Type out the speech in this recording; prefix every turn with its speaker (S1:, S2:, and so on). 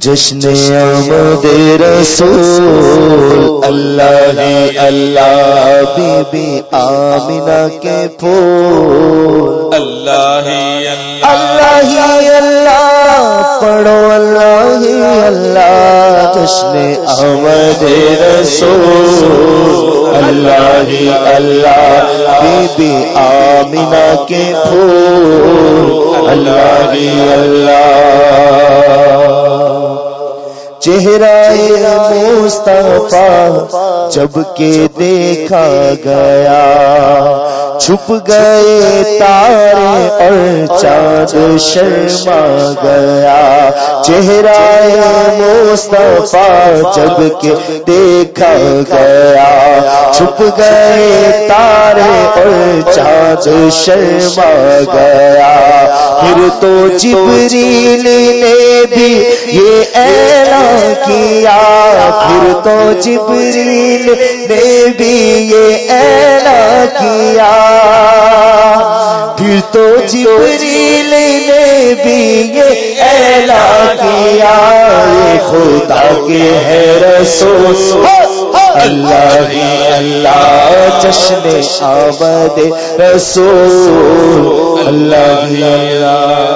S1: جشن آمد رسول اللہ ہی اللہ بی بی آمینہ کے پھول۔
S2: اللہ ہی
S1: اللہ ہی اللہ پڑھو اللہ ہی اللہ جشن آمد رسول۔ اللہ ہی اللہ بی بی آمینہ کے پھول۔ اللہ ہی اللہ چہرہ مصطفیٰ جبکہ دیکھا گیا چھپ گئے تارے اور چاند شرما گیا۔ چہرہ مصطفیٰ جبکہ دیکھا گیا۔ چھپ گئے تارے اور چاند شرما گیا۔ پھر تو جبریل نے بھی یہ اعلان کیا۔ پھر تو جبریل نے بھی یہ اعلان کیا۔ پھر تو جبریل نے بھی یہ اعلان کیا۔ یہ خدا کے ہے رسول۔ اللہ ہی اللہ جشن آمد رسول۔ اللہ ہی اللہ۔